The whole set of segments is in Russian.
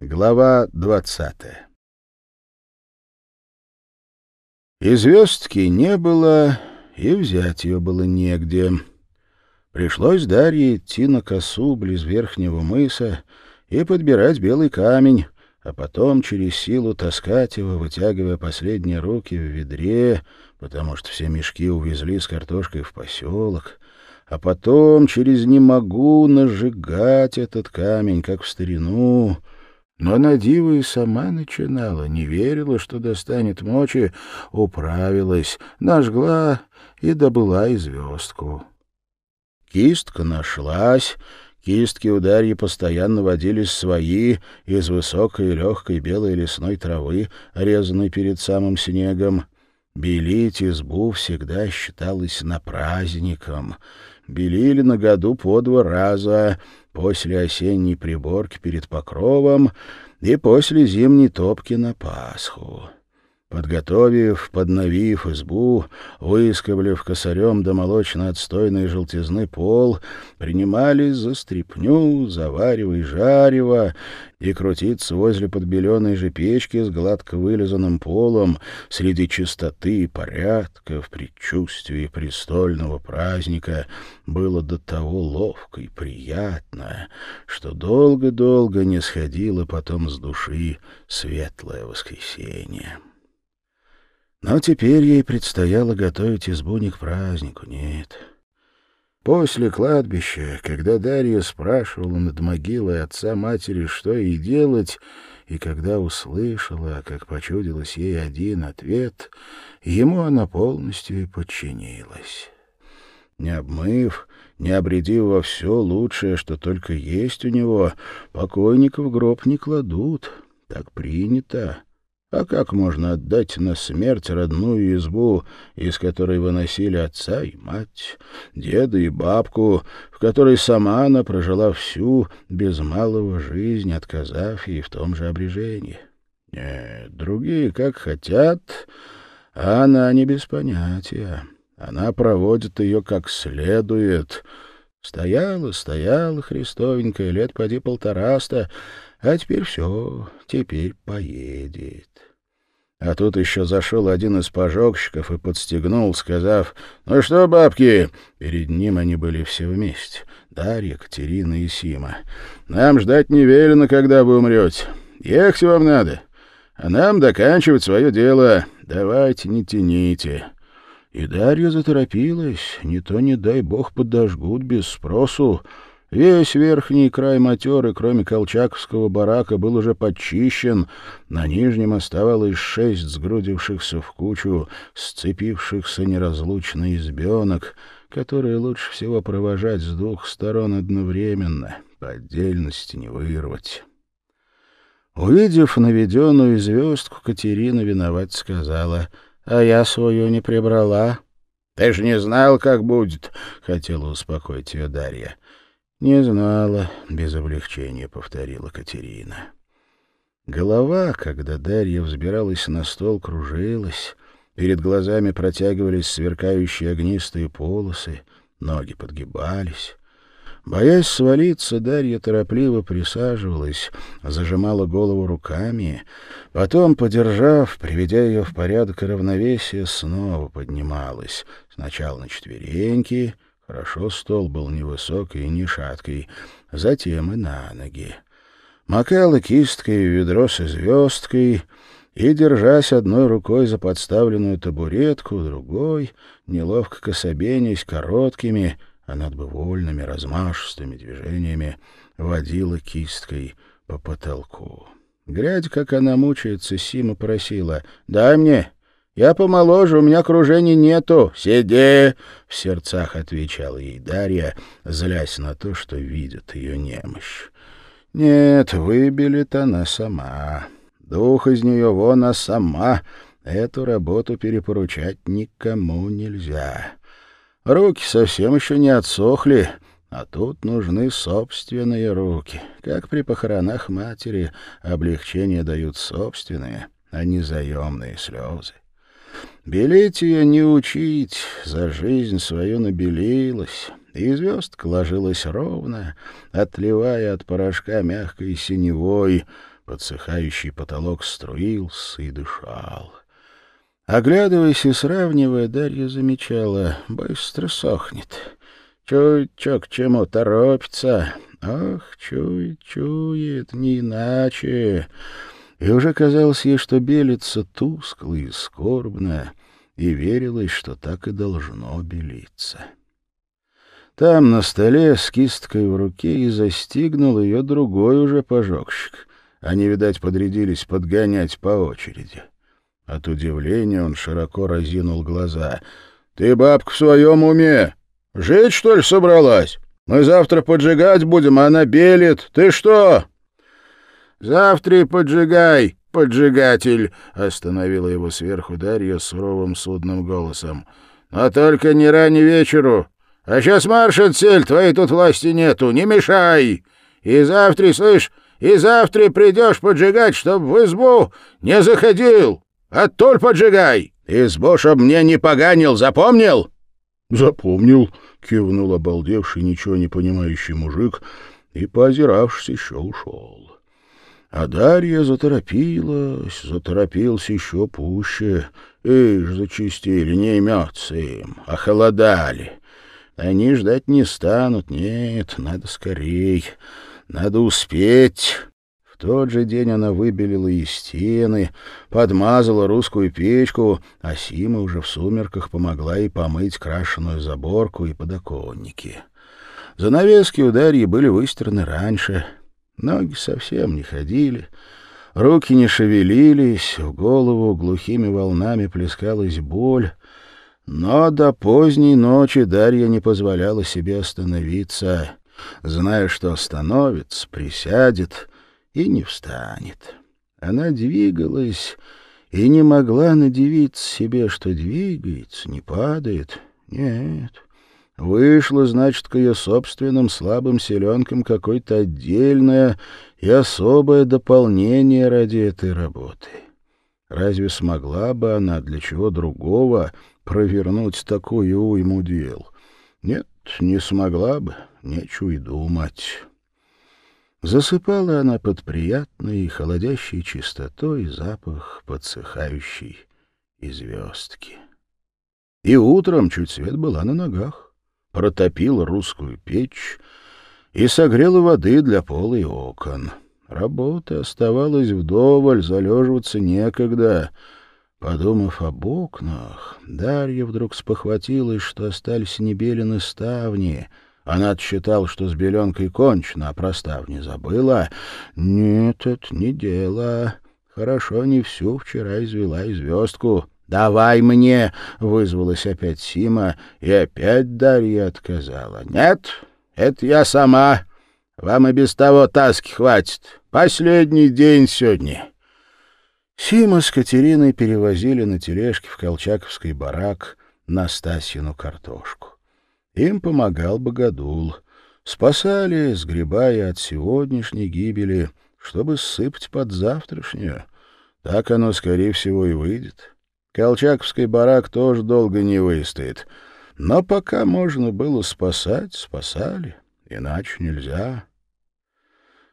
Глава двадцатая И звездки не было, и взять ее было негде. Пришлось Дарье идти на косу близ верхнего мыса и подбирать белый камень, а потом через силу таскать его, вытягивая последние руки в ведре, потому что все мешки увезли с картошкой в поселок, а потом через «не могу» нажигать этот камень, как в старину. Но Надива и сама начинала, не верила, что достанет мочи, управилась, нажгла и добыла и звездку. Кистка нашлась, Кистки у Дарьи постоянно водились свои из высокой легкой белой лесной травы, резанной перед самым снегом. Белить избу всегда считалось на праздником. Белили на году по два раза, после осенней приборки перед покровом и после зимней топки на Пасху. Подготовив, подновив избу, выскоблив косарем до молочно-отстойной желтизны пол, принимались за стряпню, заваривай жарево, и крутиться возле подбеленной же печки с гладко вылизанным полом среди чистоты и порядка в предчувствии престольного праздника было до того ловко и приятно, что долго-долго не сходило потом с души светлое воскресенье. Но теперь ей предстояло готовить избу не к празднику, нет. После кладбища, когда Дарья спрашивала над могилой отца-матери, что ей делать, и когда услышала, как почудилось ей один ответ, ему она полностью и подчинилась. Не обмыв, не обредив во все лучшее, что только есть у него, покойников в гроб не кладут. Так принято. А как можно отдать на смерть родную избу, из которой выносили отца и мать, деда и бабку, в которой сама она прожила всю, без малого жизнь, отказав ей в том же обрежении? Нет, другие как хотят, а она не без понятия. Она проводит ее как следует. Стояла, стояла христовенькая, лет поди полтораста, а теперь все, теперь поедет. А тут еще зашел один из пожогщиков и подстегнул, сказав, «Ну что, бабки?» Перед ним они были все вместе. Дарья, Катерина и Сима. «Нам ждать не велено, когда вы умрете. Ехать вам надо. А нам доканчивать свое дело. Давайте, не тяните». И Дарья заторопилась. Не то, не дай бог, подожгут без спросу. Весь верхний край матеры, кроме колчаковского барака, был уже подчищен. На нижнем оставалось шесть сгрудившихся в кучу, сцепившихся неразлучно избенок, которые лучше всего провожать с двух сторон одновременно, по отдельности не вырвать. Увидев наведенную звездку, Катерина виноват сказала, «А я свою не прибрала». «Ты ж не знал, как будет», — хотела успокоить ее Дарья. «Не знала», — без облегчения повторила Катерина. Голова, когда Дарья взбиралась на стол, кружилась, перед глазами протягивались сверкающие огнистые полосы, ноги подгибались. Боясь свалиться, Дарья торопливо присаживалась, зажимала голову руками, потом, подержав, приведя ее в порядок и равновесие, снова поднималась, сначала на четвереньки, Хорошо стол был невысокий и не шаткий, затем и на ноги. Макала кисткой в ведро со звездкой и, держась одной рукой за подставленную табуретку, другой, неловко кособенясь короткими, а над бы вольными размашистыми движениями, водила кисткой по потолку. Глядя, как она мучается, Сима просила «Дай мне, я помоложе, у меня окружения нету. Сиди!» — в сердцах отвечала ей Дарья, злясь на то, что видит ее немощь. «Нет, выбелит она сама. Дух из нее вон, а сама. Эту работу перепоручать никому нельзя. Руки совсем еще не отсохли». А тут нужны собственные руки. Как при похоронах матери облегчение дают собственные, а не заемные слезы. Белеть ее не учить, за жизнь свою набелилась, и звездка ложилась ровно, отливая от порошка мягкой синевой, Подсыхающий потолок струился и дышал. Оглядываясь и сравнивая, Дарья замечала, быстро сохнет. Чуть-чуть к чему торопится. Ах, чует, чует, не иначе. И уже казалось ей, что белится тускло и скорбно, и верилось, что так и должно белиться. Там, на столе, с кисткой в руке, и застигнул ее другой уже пожогщик. Они, видать, подрядились подгонять по очереди. От удивления он широко разинул глаза. — Ты, бабка, в своем уме? Жить, что ли, собралась? Мы завтра поджигать будем, а она белит. Ты что? — Завтра и поджигай, поджигатель, — остановила его сверху Дарья суровым судным голосом. — Но только не ранее вечеру. А сейчас марш отсель, твоей тут власти нету, не мешай. И завтра, слышь, и завтра придешь поджигать, чтоб в избу не заходил. Оттуль поджигай. Избу, чтоб мне не поганил, запомнил? — Запомнил, — кивнул обалдевший, ничего не понимающий мужик, и, поозиравшись, еще ушел. А Дарья заторопилась, заторопился еще пуще. Ишь, зачистили, не имется им, охолодали. Они ждать не станут, нет, надо скорей, надо успеть. В тот же день она выбелила и стены, подмазала русскую печку, а Сима уже в сумерках помогла ей помыть крашеную заборку и подоконники. Занавески у Дарьи были выстираны раньше, ноги совсем не ходили, руки не шевелились, в голову глухими волнами плескалась боль, но до поздней ночи Дарья не позволяла себе остановиться, зная, что остановится, присядет и не встанет. Она двигалась и не могла надевиться себе, что двигается, не падает. Нет, вышло, значит, к ее собственным слабым селенкам какое-то отдельное и особое дополнение ради этой работы. Разве смогла бы она для чего другого провернуть такую уйму дел? Нет, не смогла бы, нечего и думать». Засыпала она под приятной, холодящей чистотой запах подсыхающей и звездки. И утром чуть свет была на ногах, протопила русскую печь и согрела воды для пола и окон. Работа оставалась вдоволь, залеживаться некогда. Подумав об окнах, Дарья вдруг спохватилась, что остались небелены ставни — она отсчитал, что с беленкой кончено, а простав не забыла. Нет, это не дело. Хорошо не всю вчера извела и звездку. «Давай мне!» — вызвалась опять Сима, и опять Дарья отказала. «Нет, это я сама. Вам и без того таски хватит. Последний день сегодня». Сима с Катериной перевозили на тележке в Колчаковский барак Настасьину картошку. Им помогал Богодул. Спасали, сгребая от сегодняшней гибели, чтобы сыпать под завтрашнюю. Так оно, скорее всего, и выйдет. Колчаковский барак тоже долго не выстоит. Но пока можно было спасать, спасали. Иначе нельзя.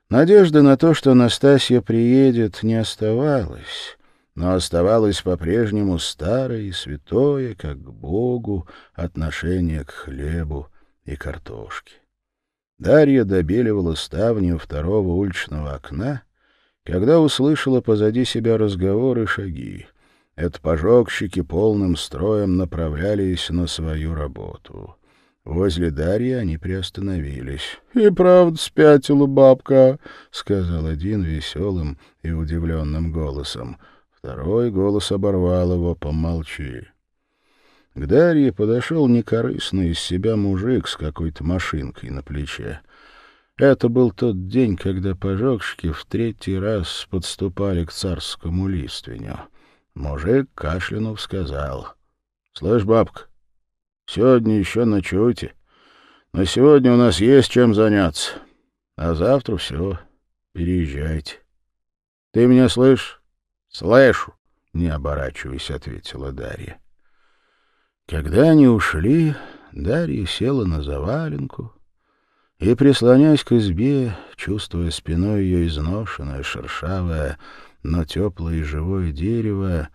Надежда на то, что Настасья приедет, не оставалась но оставалось по-прежнему старое и святое, как к Богу, отношение к хлебу и картошке. Дарья добеливала ставню второго уличного окна, когда услышала позади себя разговоры и шаги. Это пожогщики полным строем направлялись на свою работу. Возле Дарьи они приостановились. — И правда спятила бабка, — сказал один веселым и удивленным голосом. Второй голос оборвал его «Помолчи». К Дарье подошел некорыстный из себя мужик с какой-то машинкой на плече. Это был тот день, когда пожогщики в третий раз подступали к царскому лиственню. Мужик кашлянув сказал. — Слышь, бабка, сегодня еще ночуйте. Но сегодня у нас есть чем заняться. А завтра все, переезжайте. Ты меня слышишь? «Слышу», — не оборачиваясь, ответила Дарья. Когда они ушли, Дарья села на заваленку и, прислонясь к избе, чувствуя спиной ее изношенное, шершавое, но теплое и живое дерево,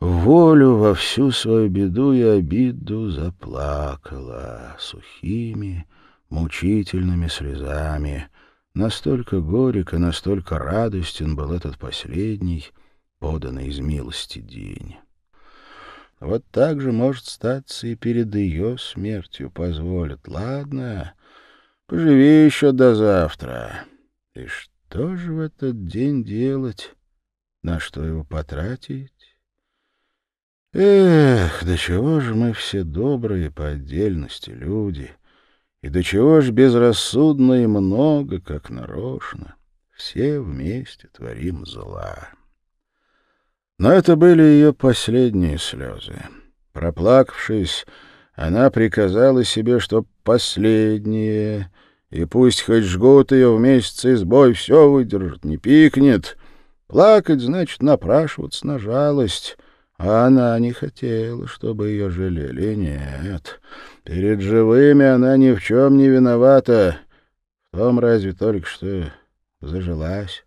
волю во всю свою беду и обиду заплакала сухими, мучительными слезами. Настолько горек и настолько радостен был этот последний, поданный из милости день. Вот так же может статься и перед ее смертью позволят. Ладно, поживи еще до завтра. И что же в этот день делать? На что его потратить? Эх, до чего же мы все добрые по отдельности люди, и до чего ж безрассудно и много, как нарочно, все вместе творим зла. Но это были ее последние слезы. Проплакавшись, она приказала себе, что последние, и пусть хоть жгут ее вместе с избой, все выдержит, не пикнет. Плакать, значит, напрашиваться на жалость — а она не хотела, чтобы ее жалели. Нет, перед живыми она ни в чем не виновата. В том разве только что зажилась.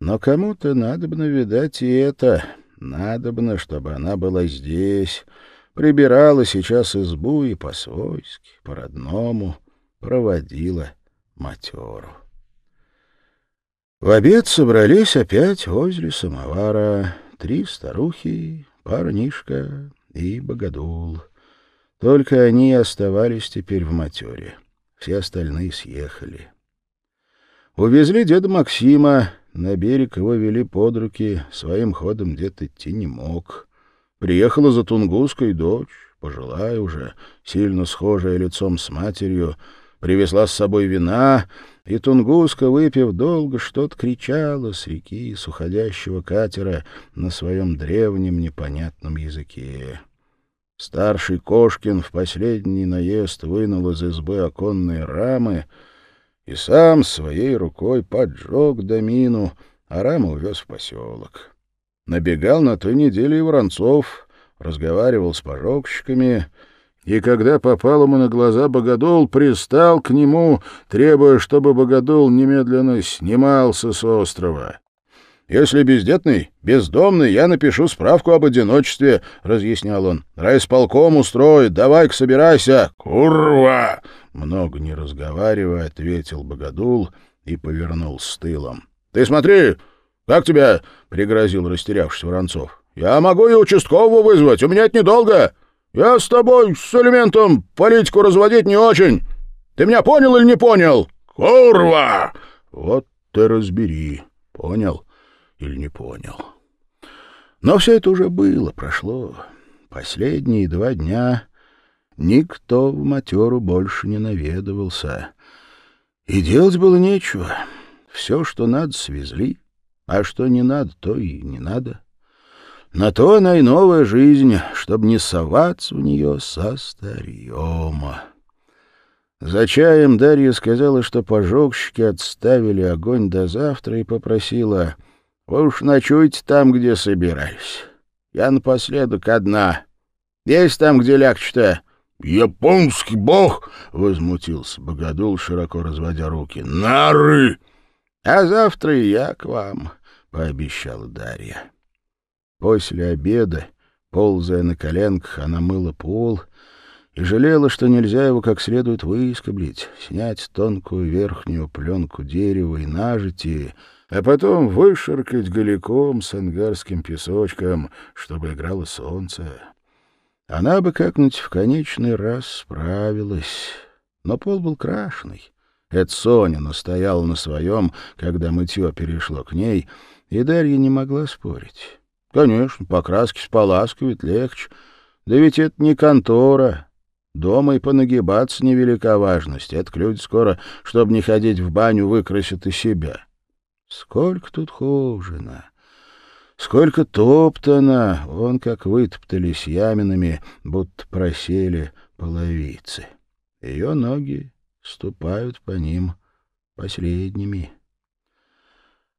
Но кому-то надобно, видать, и это. Надобно, чтобы она была здесь, прибирала сейчас избу и по-свойски, по-родному проводила матеру. В обед собрались опять возле самовара три старухи, парнишка и богодул. Только они оставались теперь в матере. Все остальные съехали. Увезли деда Максима, на берег его вели под руки, своим ходом дед идти не мог. Приехала за Тунгуской дочь, пожилая уже, сильно схожая лицом с матерью, привезла с собой вина, и Тунгуска, выпив долго, что-то кричала с реки, с уходящего катера на своем древнем непонятном языке. Старший Кошкин в последний наезд вынул из избы оконные рамы и сам своей рукой поджег домину, а рамы увез в поселок. Набегал на той неделе и Воронцов, разговаривал с пожогщиками — и когда попал ему на глаза Богодул, пристал к нему, требуя, чтобы Богодул немедленно снимался с острова. «Если бездетный, бездомный, я напишу справку об одиночестве», — разъяснял он. «Райсполком устроит, давай-ка собирайся». «Курва!» — много не разговаривая, ответил Богодул и повернул с тылом. «Ты смотри, как тебя?» — пригрозил растерявшись Воронцов. «Я могу и участкового вызвать, у меня это недолго». Я с тобой, с элементом, политику разводить не очень. Ты меня понял или не понял? Курва! Вот ты разбери, понял или не понял. Но все это уже было, прошло. Последние два дня никто в матеру больше не наведывался. И делать было нечего. Все, что надо, свезли, а что не надо, то и не надо. На то она и новая жизнь, чтобы не соваться в нее со старьем. За чаем Дарья сказала, что пожогщики отставили огонь до завтра и попросила, «Вы уж ночуйте там, где собирались. Я напоследок одна. Есть там, где лягче-то?» «Японский бог!» — возмутился Богодул, широко разводя руки. «Нары!» «А завтра и я к вам», — пообещала Дарья. После обеда, ползая на коленках, она мыла пол и жалела, что нельзя его как следует выскоблить, снять тонкую верхнюю пленку дерева и нажити, а потом вышаркать голиком с ангарским песочком, чтобы играло солнце. Она бы как-нибудь в конечный раз справилась, но пол был крашеный. Это Соня настояла на своем, когда мытье перешло к ней, и Дарья не могла спорить. Конечно, покраски споласкивать легче. Да ведь это не контора. Дома и понагибаться невелика важность. Это люди скоро, чтобы не ходить в баню, выкрасят и себя. Сколько тут хожено, сколько топтано, вон как вытоптались яминами, будто просели половицы. Ее ноги ступают по ним последними.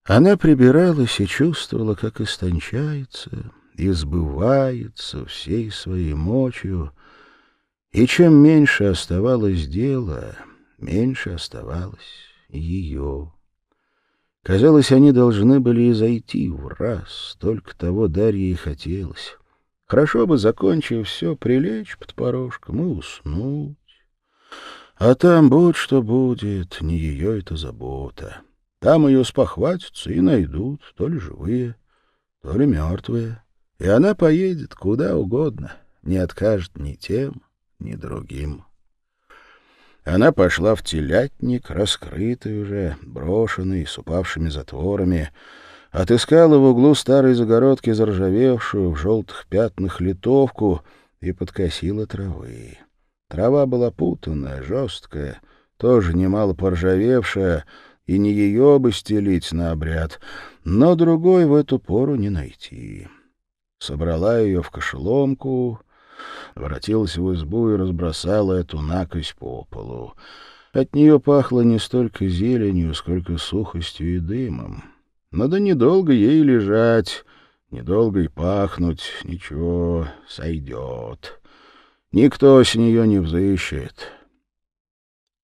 Она прибиралась и чувствовала, как истончается и сбывается всей своей мочью, и чем меньше оставалось дела, меньше оставалось ее. Казалось, они должны были и зайти в раз, только того Дарье и хотелось. Хорошо бы, закончив все, прилечь под порожком и уснуть. А там будь что будет, не ее это забота. Там ее спохватятся и найдут, то ли живые, то ли мертвые. И она поедет куда угодно, не откажет ни тем, ни другим. Она пошла в телятник, раскрытый уже, брошенный, с упавшими затворами, Отыскала в углу старой загородки заржавевшую в желтых пятнах литовку и подкосила травы. Трава была путанная, жесткая, тоже немало поржавевшая, и не ее бы стелить на обряд, но другой в эту пору не найти. Собрала ее в кошеломку, воротилась в избу и разбросала эту накось по полу. От нее пахло не столько зеленью, сколько сухостью и дымом. Надо недолго ей лежать, недолго и пахнуть, ничего, сойдет. Никто с нее не взыщет.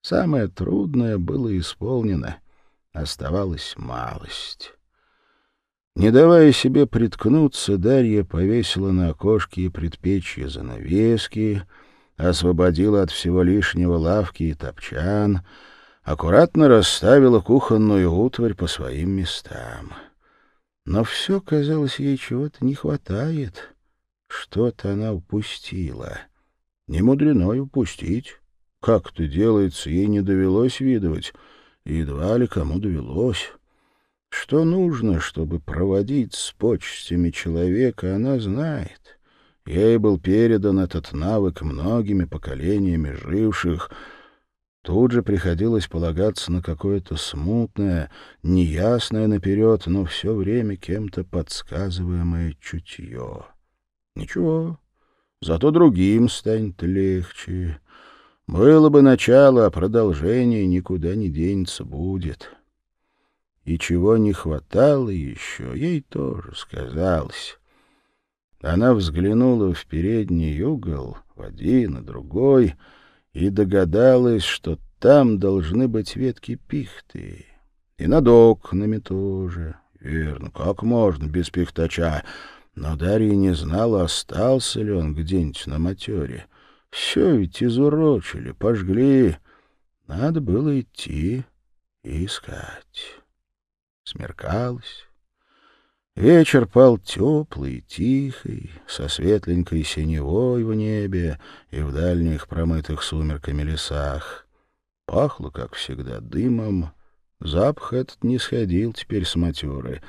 Самое трудное было исполнено, оставалась малость. Не давая себе приткнуться, Дарья повесила на окошке и предпечье занавески, освободила от всего лишнего лавки и топчан — аккуратно расставила кухонную утварь по своим местам. Но все, казалось, ей чего-то не хватает. Что-то она упустила. Не мудрено упустить. Как это делается, ей не довелось видывать. Едва ли кому довелось. Что нужно, чтобы проводить с почестями человека, она знает. Ей был передан этот навык многими поколениями живших — Тут же приходилось полагаться на какое-то смутное, неясное наперед, но все время кем-то подсказываемое чутье. Ничего, зато другим станет легче. Было бы начало, а продолжение никуда не денется будет. И чего не хватало еще, ей тоже сказалось. Она взглянула в передний угол, в один и другой — и догадалась, что там должны быть ветки пихты. И над окнами тоже. Верно, как можно без пихтача? Но Дарья не знала, остался ли он где-нибудь на матере. Все ведь изурочили, пожгли. Надо было идти и искать. Смеркалось. Вечер пал теплый, тихий, со светленькой синевой в небе и в дальних промытых сумерками лесах. Пахло, как всегда, дымом. Запах этот не сходил теперь с матеры.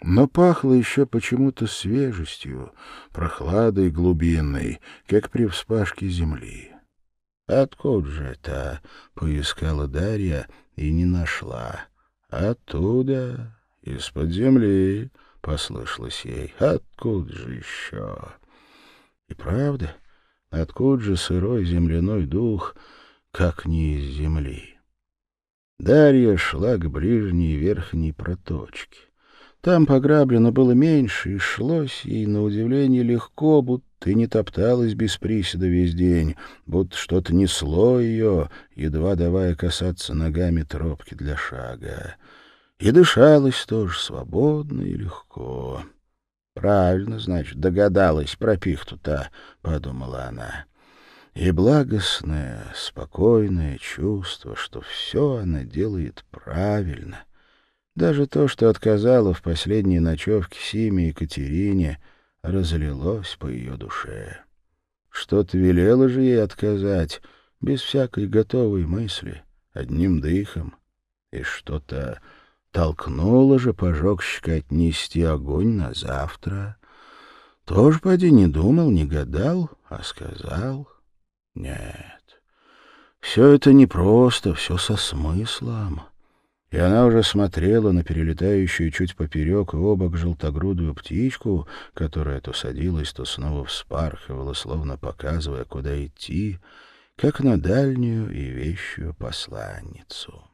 Но пахло еще почему-то свежестью, прохладой глубинной, как при вспашке земли. «Откуда же это?» — поискала Дарья и не нашла. «Оттуда, «Из-под земли», — послышалось ей. «Откуда же еще?» И правда, откуда же сырой земляной дух, как не из земли? Дарья шла к ближней верхней проточке. Там пограблено было меньше, и шлось ей, на удивление, легко, будто и не топталась без приседа весь день, будто что-то несло ее, едва давая касаться ногами тропки для шага. И дышалось тоже свободно и легко. «Правильно, значит, догадалась про пихту-то», — подумала она. И благостное, спокойное чувство, что все она делает правильно. Даже то, что отказала в последней ночевке Симе Екатерине, разлилось по ее душе. Что-то велело же ей отказать, без всякой готовой мысли, одним дыхом, и что-то Толкнула же пожогщика отнести огонь на завтра. Тоже поди не думал, не гадал, а сказал. Нет, все это непросто, все со смыслом. И она уже смотрела на перелетающую чуть поперек и обок желтогрудую птичку, которая то садилась, то снова вспархивала, словно показывая, куда идти, как на дальнюю и вещую посланницу.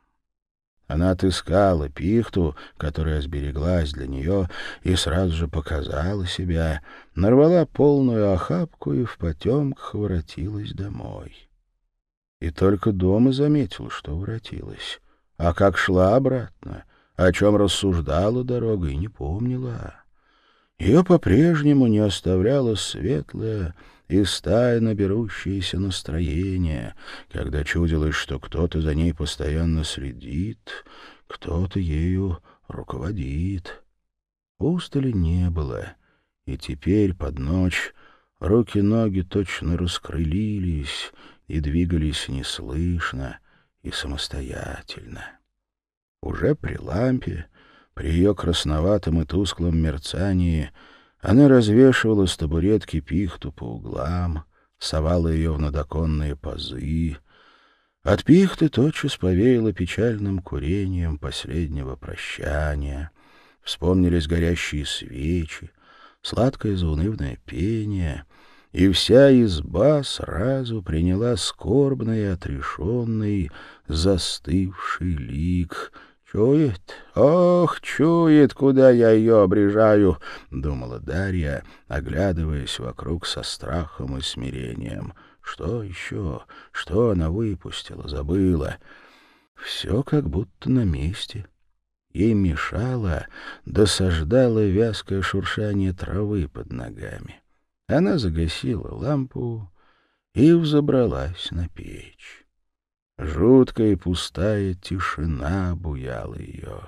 Она отыскала пихту, которая сбереглась для нее, и сразу же показала себя, нарвала полную охапку и в потемках воротилась домой. и только дома заметила, что воротилась. А как шла обратно, о чем рассуждала дорогой, не помнила. Ее по-прежнему не оставляло светлое и стайно берущееся настроение, когда чудилось, что кто-то за ней постоянно следит, кто-то ею руководит. Устали не было, и теперь под ночь руки-ноги точно раскрылились и двигались неслышно и самостоятельно. Уже при лампе, при ее красноватом и тусклом мерцании, она развешивала с табуретки пихту по углам, совала ее в надоконные пазы. От пихты тотчас повеяло печальным курением последнего прощания. Вспомнились горящие свечи, сладкое заунывное пение, и вся изба сразу приняла скорбный отрешенный, застывший лик. «Чует? Ох, чует, куда я ее обрежаю!» — думала Дарья, оглядываясь вокруг со страхом и смирением. «Что еще? Что она выпустила? Забыла?» Все как будто на месте. Ей мешало, досаждало вязкое шуршание травы под ногами. Она загасила лампу и взобралась на печь. Жуткая пустая тишина обуяла ее.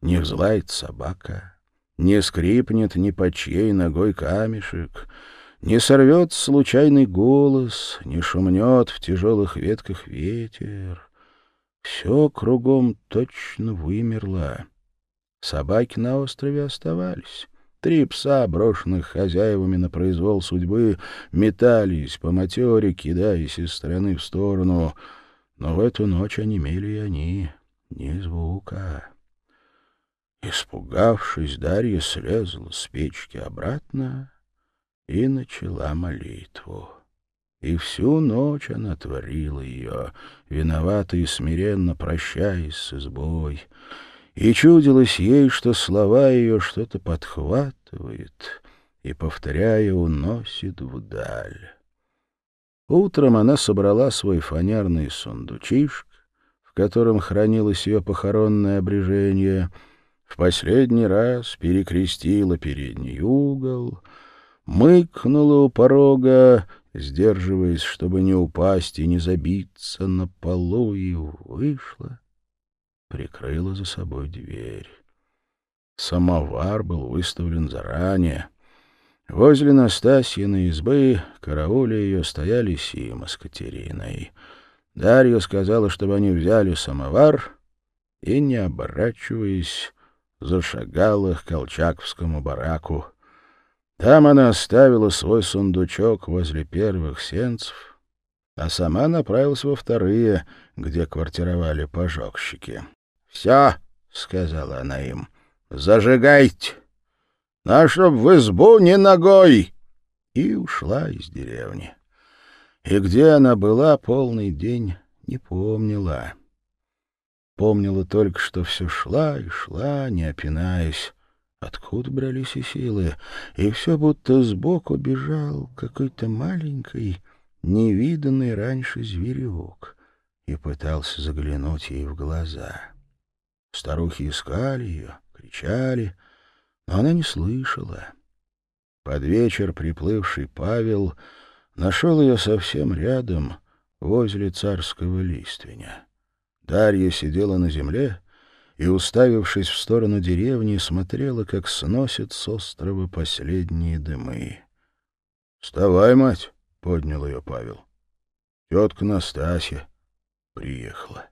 Не взлает собака, не скрипнет ни по чьей ногой камешек, не сорвет случайный голос, не шумнет в тяжелых ветках ветер. Все кругом точно вымерло. Собаки на острове оставались. Три пса, брошенных хозяевами на произвол судьбы, метались по матере, кидаясь из стороны в сторону. Но в эту ночь онемели и они, ни звука. Испугавшись, Дарья слезла с печки обратно и начала молитву. И всю ночь она творила ее, виновата и смиренно прощаясь с избой. И чудилось ей, что слова ее что-то подхватывает и, повторяя, уносит вдаль. Утром она собрала свой фанерный сундучишк, в котором хранилось ее похоронное обрежение, в последний раз перекрестила передний угол, мыкнула у порога сдерживаясь, чтобы не упасть и не забиться на полу, и вышла, прикрыла за собой дверь. Самовар был выставлен заранее. Возле Настасьиной избы, карауля ее, стояли Сима с Катериной. Дарья сказала, чтобы они взяли самовар, и, не оборачиваясь, зашагала к Колчаковскому бараку, там она оставила свой сундучок возле первых сенцев, а сама направилась во вторые, где квартировали пожогщики. — Все, — сказала она им, — зажигайте, а чтоб в избу не ногой! И ушла из деревни. И где она была полный день, не помнила. Помнила только, что все шла и шла, не опинаясь, Откуда брались и силы? И все будто сбоку бежал какой-то маленький, невиданный раньше зверек и пытался заглянуть ей в глаза. Старухи искали ее, кричали, но она не слышала. Под вечер приплывший Павел нашел ее совсем рядом, возле царского лиственя. Дарья сидела на земле и, уставившись в сторону деревни, смотрела, как сносят с острова последние дымы. — Вставай, мать! — поднял ее Павел. — Тетка Настасья приехала.